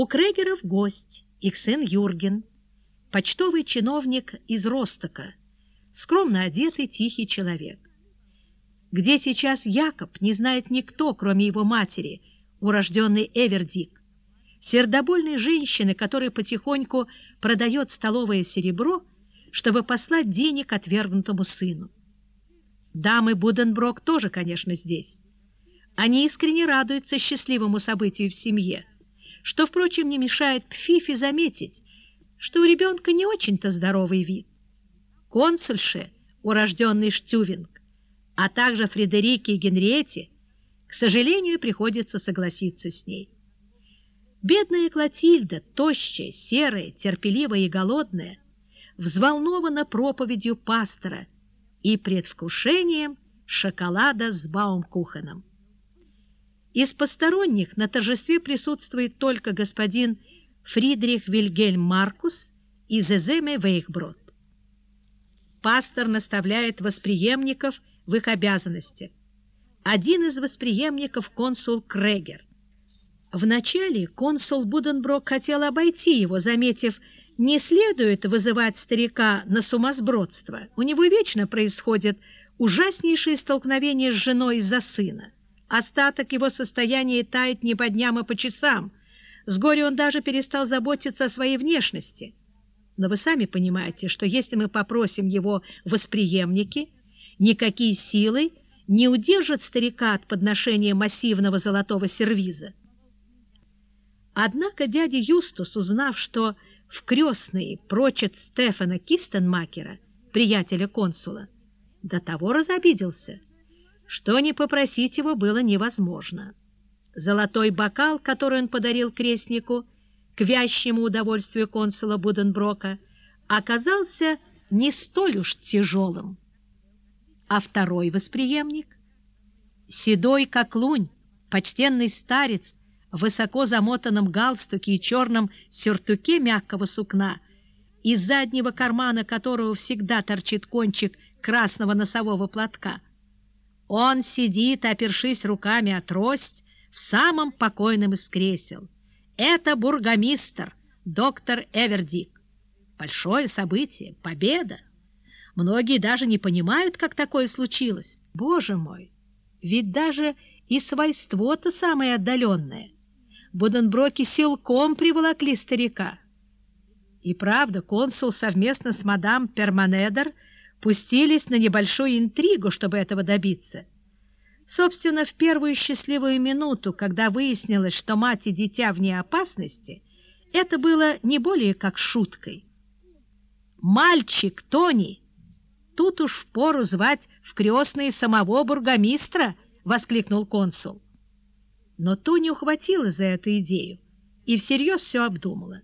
У Крегеров гость, их сын Юрген, почтовый чиновник из Ростока, скромно одетый тихий человек. Где сейчас Якоб, не знает никто, кроме его матери, урожденный Эвердик, сердобольной женщины, которая потихоньку продает столовое серебро, чтобы послать денег отвергнутому сыну. Дамы Буденброк тоже, конечно, здесь. Они искренне радуются счастливому событию в семье, что, впрочем, не мешает Пфифе заметить, что у ребенка не очень-то здоровый вид. Консульше, урожденный Штювинг, а также Фредерике и Генриете, к сожалению, приходится согласиться с ней. Бедная Клотильда, тощая, серая, терпеливая и голодная, взволнована проповедью пастора и предвкушением шоколада с баумкухеном. Из посторонних на торжестве присутствует только господин Фридрих Вильгельм Маркус из Эземе Вейхброд. Пастор наставляет восприемников в их обязанности. Один из восприемников – консул Крегер. Вначале консул Буденброк хотел обойти его, заметив, не следует вызывать старика на сумасбродство. У него вечно происходит ужаснейшее столкновение с женой из-за сына. Остаток его состояния тает не по дням, а по часам. С горя он даже перестал заботиться о своей внешности. Но вы сами понимаете, что если мы попросим его восприемники, никакие силы не удержат старика от подношения массивного золотого сервиза. Однако дядя Юстус, узнав, что в крестные прочат Стефана Кистенмакера, приятеля консула, до того разобиделся, что не попросить его было невозможно. Золотой бокал, который он подарил крестнику, к вящему удовольствию консула Буденброка, оказался не столь уж тяжелым. А второй восприемник, седой как лунь, почтенный старец, высоко замотанном галстуке и черном сюртуке мягкого сукна, из заднего кармана которого всегда торчит кончик красного носового платка. Он сидит, опершись руками о трость, в самом покойном из кресел. Это бургомистр, доктор Эвердик. Большое событие, победа. Многие даже не понимают, как такое случилось. Боже мой, ведь даже и свойство-то самое отдаленное. Буденброки силком приволокли старика. И правда, консул совместно с мадам Перманедер пустились на небольшую интригу, чтобы этого добиться. Собственно, в первую счастливую минуту, когда выяснилось, что мать и дитя вне опасности, это было не более как шуткой. «Мальчик, Тони!» Тут уж впору звать в крестные самого бургомистра, — воскликнул консул. Но Тони ухватила за эту идею и всерьез все обдумала.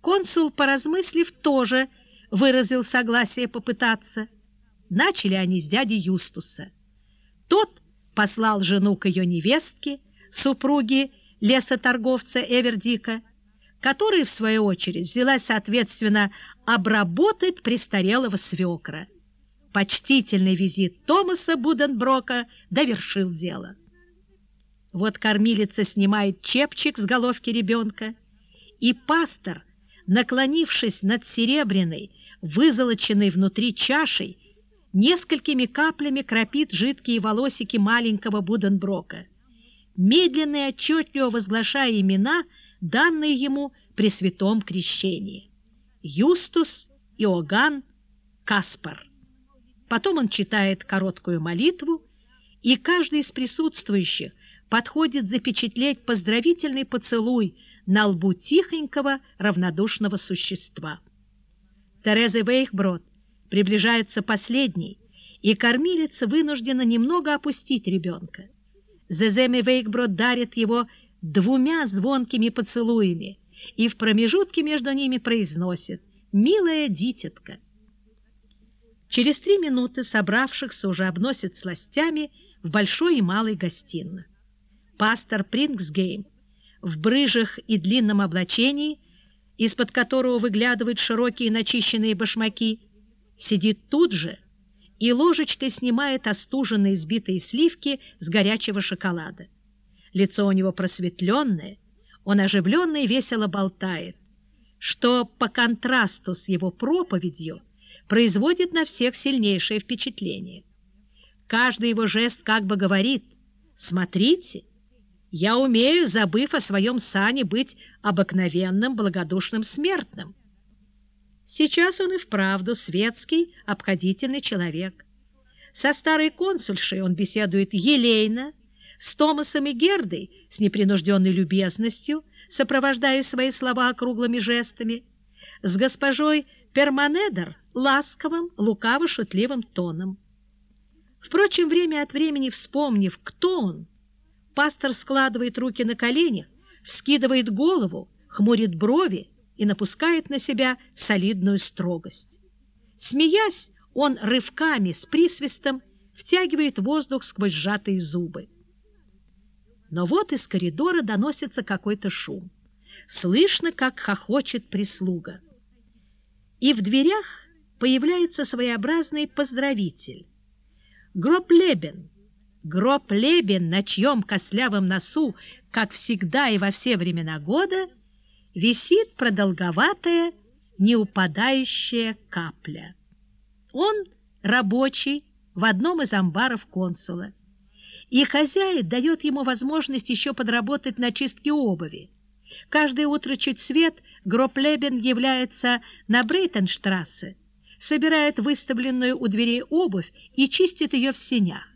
Консул, поразмыслив, тоже выразил согласие попытаться. Начали они с дяди Юстуса. Тот послал жену к ее невестке, супруге лесоторговца Эвердика, которая, в свою очередь, взялась, соответственно, обработать престарелого свекра. Почтительный визит Томаса Буденброка довершил дело. Вот кормилица снимает чепчик с головки ребенка, и пастор, наклонившись над серебряной, вызолоченной внутри чашей, несколькими каплями кропит жидкие волосики маленького Буденброка, медленно и отчетливо возглашая имена, данные ему при святом крещении. Юстус, Иоганн, Каспар. Потом он читает короткую молитву, и каждый из присутствующих подходит запечатлеть поздравительный поцелуй на лбу тихонького равнодушного существа. Тереза Вейхброд приближается последней, и кормилица вынуждена немного опустить ребенка. Зеземи Вейкброд дарит его двумя звонкими поцелуями и в промежутке между ними произносит «Милая дитятка». Через три минуты собравшихся уже обносят сластями в большой и малой гостиной. Пастор Прингсгейм в брыжах и длинном облачении, из-под которого выглядывают широкие начищенные башмаки, сидит тут же и ложечкой снимает остуженные сбитые сливки с горячего шоколада. Лицо у него просветленное, он оживленно и весело болтает, что по контрасту с его проповедью производит на всех сильнейшее впечатление. Каждый его жест как бы говорит «Смотрите, я умею, забыв о своем сане, быть обыкновенным благодушным смертным». Сейчас он и вправду светский, обходительный человек. Со старой консульшей он беседует елейно, с Томасом и Гердой с непринужденной любезностью, сопровождая свои слова округлыми жестами, с госпожой Перманедер ласковым, лукаво-шутливым тоном. Впрочем, время от времени вспомнив, кто он, пастор складывает руки на коленях, вскидывает голову, хмурит брови и напускает на себя солидную строгость. Смеясь, он рывками с присвистом втягивает воздух сквозь сжатые зубы. Но вот из коридора доносится какой-то шум. Слышно, как хохочет прислуга. И в дверях появляется своеобразный поздравитель. Гроб Лебен. Гроб Лебен, на чьем костлявом носу, как всегда и во все времена года, висит продолговатая, неупадающая капля. Он рабочий в одном из амбаров консула и хозяин дает ему возможность еще подработать на чистке обуви. Каждое утро чуть свет Гроплебен является на Брейтенштрассе, собирает выставленную у дверей обувь и чистит ее в сенях.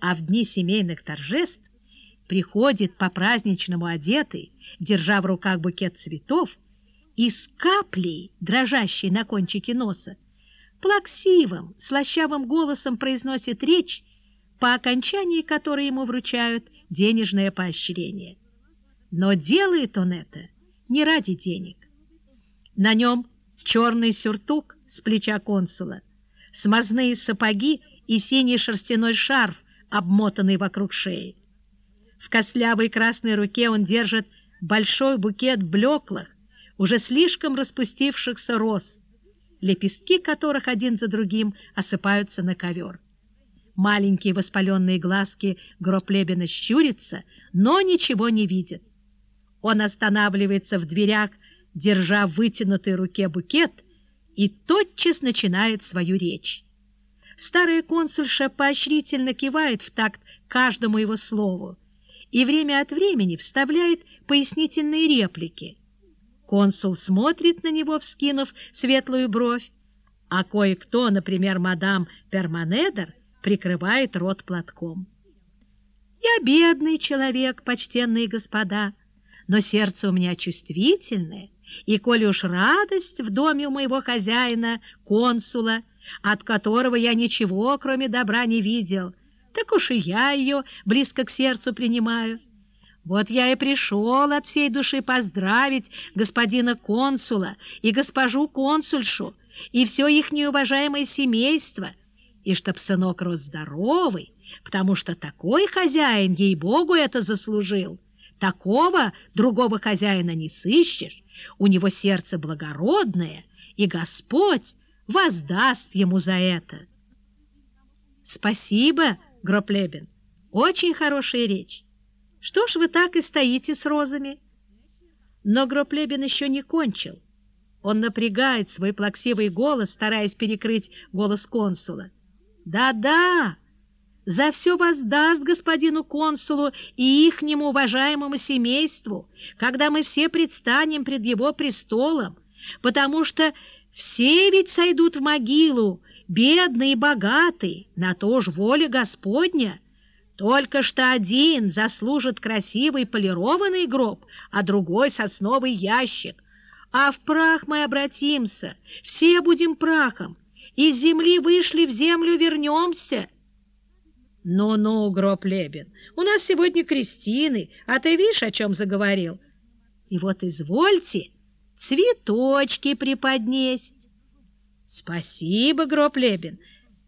А в дни семейных торжеств приходит по-праздничному одетый, держа в руках букет цветов, и с каплей, дрожащей на кончике носа, плаксивым, слащавым голосом произносит речь, по окончании которой ему вручают денежное поощрение. Но делает он это не ради денег. На нем черный сюртук с плеча консула, смазные сапоги и синий шерстяной шарф, обмотанный вокруг шеи. В костлявой красной руке он держит большой букет блеклых, уже слишком распустившихся роз, лепестки которых один за другим осыпаются на ковер. Маленькие воспаленные глазки Гроплебина щурятся, но ничего не видит. Он останавливается в дверях, держа в вытянутой руке букет, и тотчас начинает свою речь. Старая консульша поощрительно кивает в такт каждому его слову и время от времени вставляет пояснительные реплики. Консул смотрит на него, вскинув светлую бровь, а кое-кто, например, мадам Перманедер, прикрывает рот платком. Я бедный человек, почтенные господа, но сердце у меня чувствительное, и коли уж радость в доме у моего хозяина, консула, от которого я ничего, кроме добра, не видел, так уж и я ее близко к сердцу принимаю. Вот я и пришел от всей души поздравить господина консула и госпожу консульшу и все их неуважаемое семейство — и чтоб сынок рос здоровый, потому что такой хозяин, ей-богу, это заслужил. Такого другого хозяина не сыщешь, у него сердце благородное, и Господь воздаст ему за это. Спасибо, Гроплебин, очень хорошая речь. Что ж вы так и стоите с розами? Но Гроплебин еще не кончил. Он напрягает свой плаксивый голос, стараясь перекрыть голос консула. Да-да, за все воздаст господину консулу и ихнему уважаемому семейству, когда мы все предстанем пред его престолом, потому что все ведь сойдут в могилу, бедные и богатые, на то ж воля Господня. Только что один заслужит красивый полированный гроб, а другой сосновый ящик. А в прах мы обратимся, все будем прахом, из земли вышли, в землю вернемся. Ну-ну, гроб Лебен, у нас сегодня крестины, а ты видишь, о чем заговорил? И вот извольте цветочки преподнесть. Спасибо, гроб Лебен.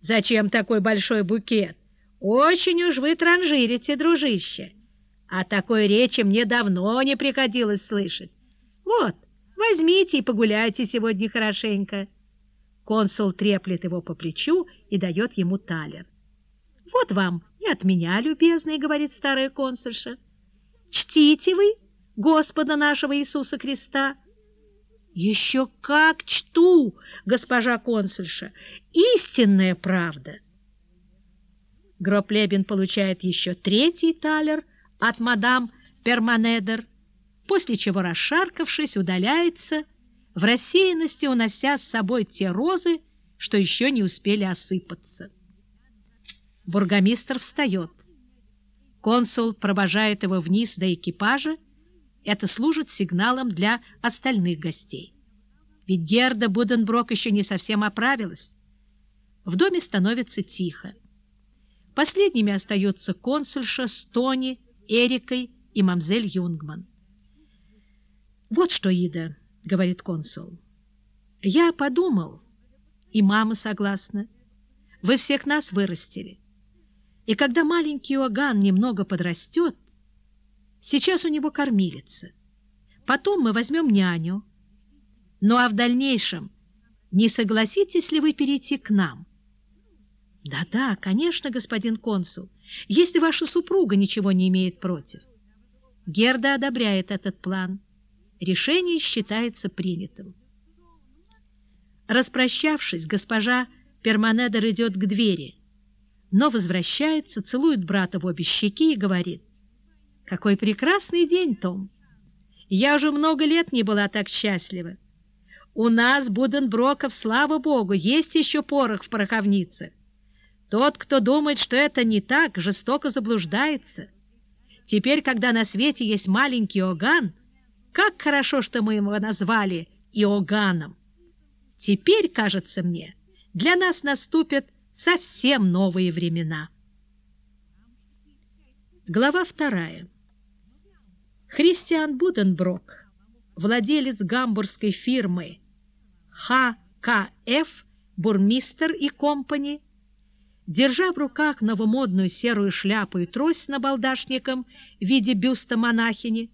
Зачем такой большой букет? Очень уж вы транжирите, дружище. А такой речи мне давно не приходилось слышать. Вот, возьмите и погуляйте сегодня хорошенько. Консул треплет его по плечу и дает ему талер. «Вот вам и от меня, любезный», — говорит старая консульша. «Чтите вы Господа нашего Иисуса Христа. Еще как чту, госпожа консульша, истинная правда. Гроплебин получает еще третий талер от мадам Перманедер, после чего, расшаркавшись, удаляется, в рассеянности унося с собой те розы, что еще не успели осыпаться. Бургомистр встает. Консул провожает его вниз до экипажа. Это служит сигналом для остальных гостей. Ведь Герда Буденброк еще не совсем оправилась. В доме становится тихо. Последними остаются консульша с Тони, Эрикой и мамзель Юнгман. «Вот что, Ида», — говорит консул, — «я подумал, и мама согласна, вы всех нас вырастили. И когда маленький Иоганн немного подрастет, сейчас у него кормилица, потом мы возьмем няню. Ну а в дальнейшем не согласитесь ли вы перейти к нам? Да-да, конечно, господин консул, если ваша супруга ничего не имеет против. Герда одобряет этот план. Решение считается принятым. Распрощавшись, госпожа Перманедер идет к двери – но возвращается, целует брата в обе щеки и говорит, «Какой прекрасный день, Том! Я уже много лет не была так счастлива. У нас, Буденброков, слава богу, есть еще порох в пороховнице. Тот, кто думает, что это не так, жестоко заблуждается. Теперь, когда на свете есть маленький Иоганн, как хорошо, что мы его назвали Иоганном. Теперь, кажется мне, для нас наступят совсем новые времена. Глава вторая. Христиан Буденброк, владелец гамбургской фирмы ХКФ Бурмистер и Компани, держа в руках новомодную серую шляпу и трость с набалдашником в виде бюста монахини,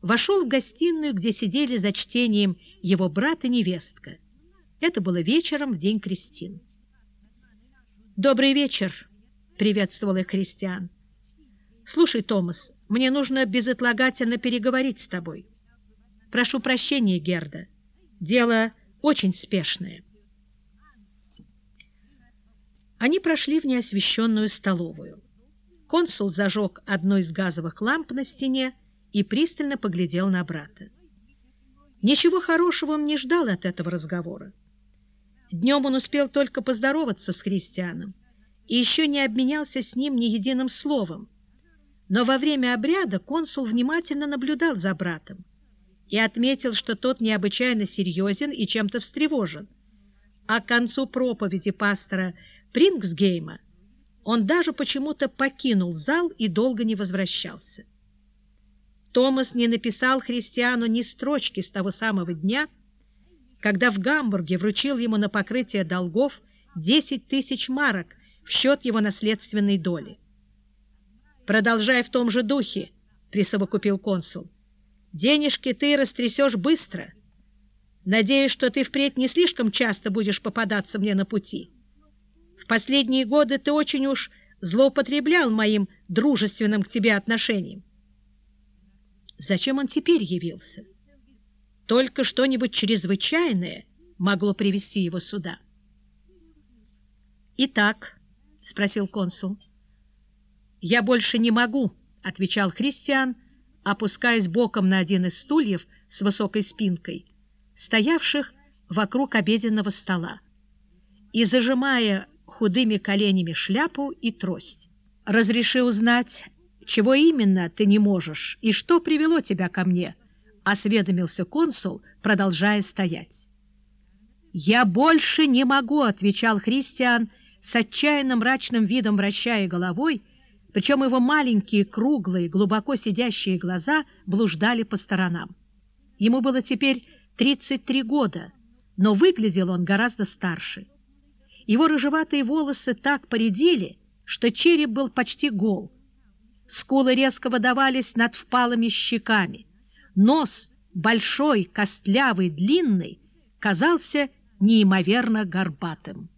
вошел в гостиную, где сидели за чтением его брат и невестка. Это было вечером в день крестин. «Добрый вечер!» — приветствовал их Христиан. «Слушай, Томас, мне нужно безотлагательно переговорить с тобой. Прошу прощения, Герда. Дело очень спешное». Они прошли в неосвещенную столовую. Консул зажег одну из газовых ламп на стене и пристально поглядел на брата. Ничего хорошего он не ждал от этого разговора. Днем он успел только поздороваться с христианом и еще не обменялся с ним ни единым словом. Но во время обряда консул внимательно наблюдал за братом и отметил, что тот необычайно серьезен и чем-то встревожен. А к концу проповеди пастора Прингсгейма он даже почему-то покинул зал и долго не возвращался. Томас не написал христиану ни строчки с того самого дня, когда в Гамбурге вручил ему на покрытие долгов 10 тысяч марок в счет его наследственной доли. «Продолжай в том же духе», — присовокупил консул. «Денежки ты растрясешь быстро. Надеюсь, что ты впредь не слишком часто будешь попадаться мне на пути. В последние годы ты очень уж злоупотреблял моим дружественным к тебе отношением». Зачем он теперь явился? Только что-нибудь чрезвычайное могло привести его сюда. «Итак», — спросил консул. «Я больше не могу», — отвечал Христиан, опускаясь боком на один из стульев с высокой спинкой, стоявших вокруг обеденного стола, и зажимая худыми коленями шляпу и трость. «Разреши узнать, чего именно ты не можешь и что привело тебя ко мне?» — осведомился консул, продолжая стоять. «Я больше не могу», — отвечал Христиан, с отчаянно мрачным видом вращая головой, причем его маленькие, круглые, глубоко сидящие глаза блуждали по сторонам. Ему было теперь 33 года, но выглядел он гораздо старше. Его рыжеватые волосы так поредели, что череп был почти гол. Скулы резко выдавались над впалыми щеками. Нос, большой, костлявый, длинный, казался неимоверно горбатым.